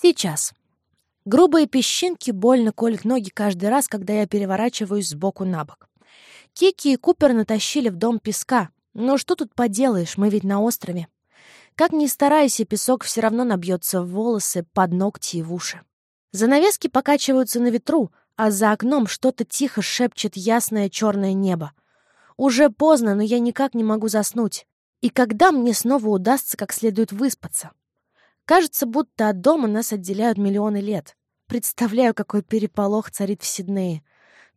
Сейчас. Грубые песчинки больно колют ноги каждый раз, когда я переворачиваюсь сбоку на бок. Кики и Купер натащили в дом песка. Но что тут поделаешь, мы ведь на острове. Как ни старайся, песок все равно набьется в волосы, под ногти и в уши. Занавески покачиваются на ветру, а за окном что-то тихо шепчет ясное черное небо. Уже поздно, но я никак не могу заснуть. И когда мне снова удастся как следует выспаться? Кажется, будто от дома нас отделяют миллионы лет. Представляю, какой переполох царит в Сиднее.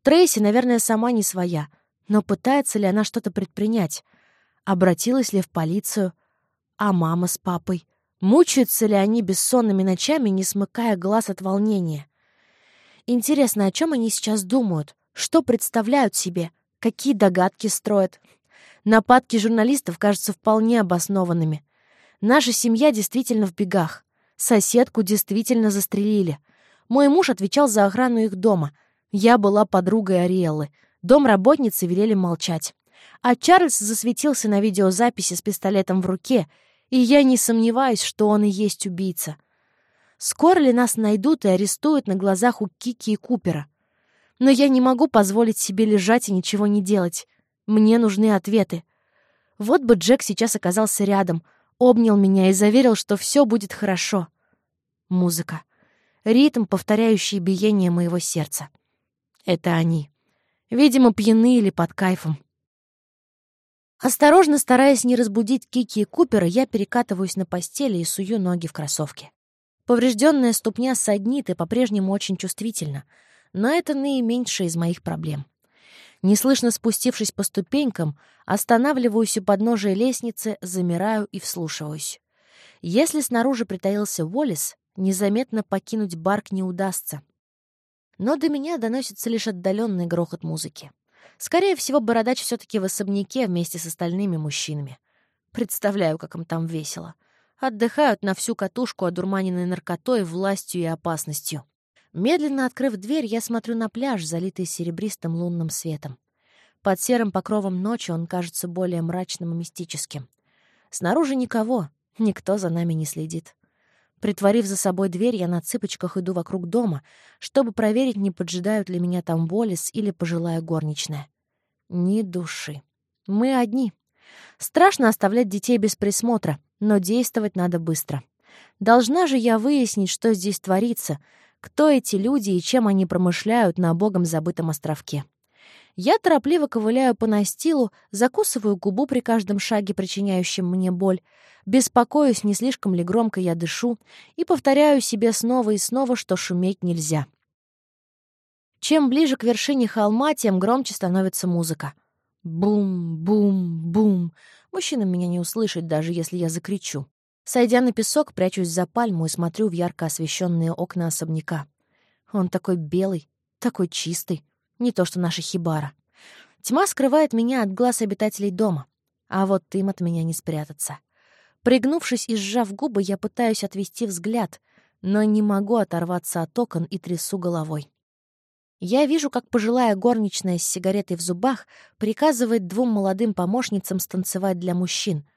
Трейси, наверное, сама не своя. Но пытается ли она что-то предпринять? Обратилась ли в полицию? А мама с папой? Мучаются ли они бессонными ночами, не смыкая глаз от волнения? Интересно, о чем они сейчас думают? Что представляют себе? Какие догадки строят? Нападки журналистов кажутся вполне обоснованными. Наша семья действительно в бегах. Соседку действительно застрелили. Мой муж отвечал за охрану их дома. Я была подругой Ариэллы. Дом работницы велели молчать. А Чарльз засветился на видеозаписи с пистолетом в руке, и я не сомневаюсь, что он и есть убийца. Скоро ли нас найдут и арестуют на глазах у Кики и Купера? Но я не могу позволить себе лежать и ничего не делать. Мне нужны ответы. Вот бы Джек сейчас оказался рядом — обнял меня и заверил, что все будет хорошо. Музыка. Ритм, повторяющий биение моего сердца. Это они. Видимо, пьяны или под кайфом. Осторожно, стараясь не разбудить Кики и Купера, я перекатываюсь на постели и сую ноги в кроссовки. Поврежденная ступня саднит и по-прежнему очень чувствительна, но это наименьшая из моих проблем. Неслышно спустившись по ступенькам, останавливаюсь у подножия лестницы, замираю и вслушиваюсь. Если снаружи притаился Уоллес, незаметно покинуть барк не удастся. Но до меня доносится лишь отдаленный грохот музыки. Скорее всего, бородач все таки в особняке вместе с остальными мужчинами. Представляю, как им там весело. Отдыхают на всю катушку, одурманенной наркотой, властью и опасностью. Медленно открыв дверь, я смотрю на пляж, залитый серебристым лунным светом. Под серым покровом ночи он кажется более мрачным и мистическим. Снаружи никого, никто за нами не следит. Притворив за собой дверь, я на цыпочках иду вокруг дома, чтобы проверить, не поджидают ли меня там Болис или пожилая горничная. Ни души. Мы одни. Страшно оставлять детей без присмотра, но действовать надо быстро. Должна же я выяснить, что здесь творится — кто эти люди и чем они промышляют на богом забытом островке. Я торопливо ковыляю по настилу, закусываю губу при каждом шаге, причиняющем мне боль, беспокоюсь, не слишком ли громко я дышу, и повторяю себе снова и снова, что шуметь нельзя. Чем ближе к вершине холма, тем громче становится музыка. Бум-бум-бум. Мужчина меня не услышит, даже если я закричу. Сойдя на песок, прячусь за пальму и смотрю в ярко освещенные окна особняка. Он такой белый, такой чистый, не то что наша хибара. Тьма скрывает меня от глаз обитателей дома, а вот им от меня не спрятаться. Пригнувшись и сжав губы, я пытаюсь отвести взгляд, но не могу оторваться от окон и трясу головой. Я вижу, как пожилая горничная с сигаретой в зубах приказывает двум молодым помощницам станцевать для мужчин —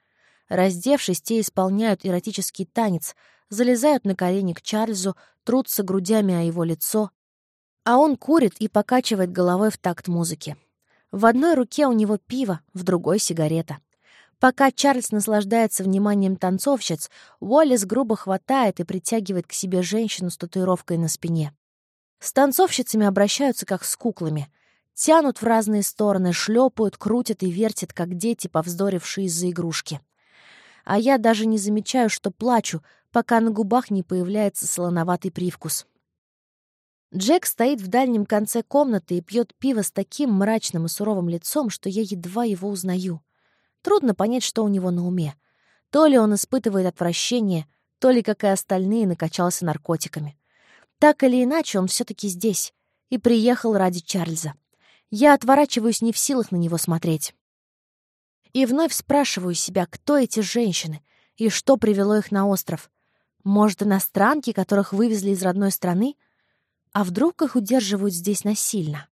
Раздевшись, те исполняют эротический танец, залезают на колени к Чарльзу, трутся грудями о его лицо, а он курит и покачивает головой в такт музыки. В одной руке у него пиво, в другой — сигарета. Пока Чарльз наслаждается вниманием танцовщиц, Уоллес грубо хватает и притягивает к себе женщину с татуировкой на спине. С танцовщицами обращаются как с куклами. Тянут в разные стороны, шлепают, крутят и вертят, как дети, повздорившие из-за игрушки а я даже не замечаю, что плачу, пока на губах не появляется солоноватый привкус. Джек стоит в дальнем конце комнаты и пьет пиво с таким мрачным и суровым лицом, что я едва его узнаю. Трудно понять, что у него на уме. То ли он испытывает отвращение, то ли, как и остальные, накачался наркотиками. Так или иначе, он все таки здесь и приехал ради Чарльза. Я отворачиваюсь не в силах на него смотреть. И вновь спрашиваю себя, кто эти женщины и что привело их на остров. Может, иностранки, которых вывезли из родной страны? А вдруг их удерживают здесь насильно?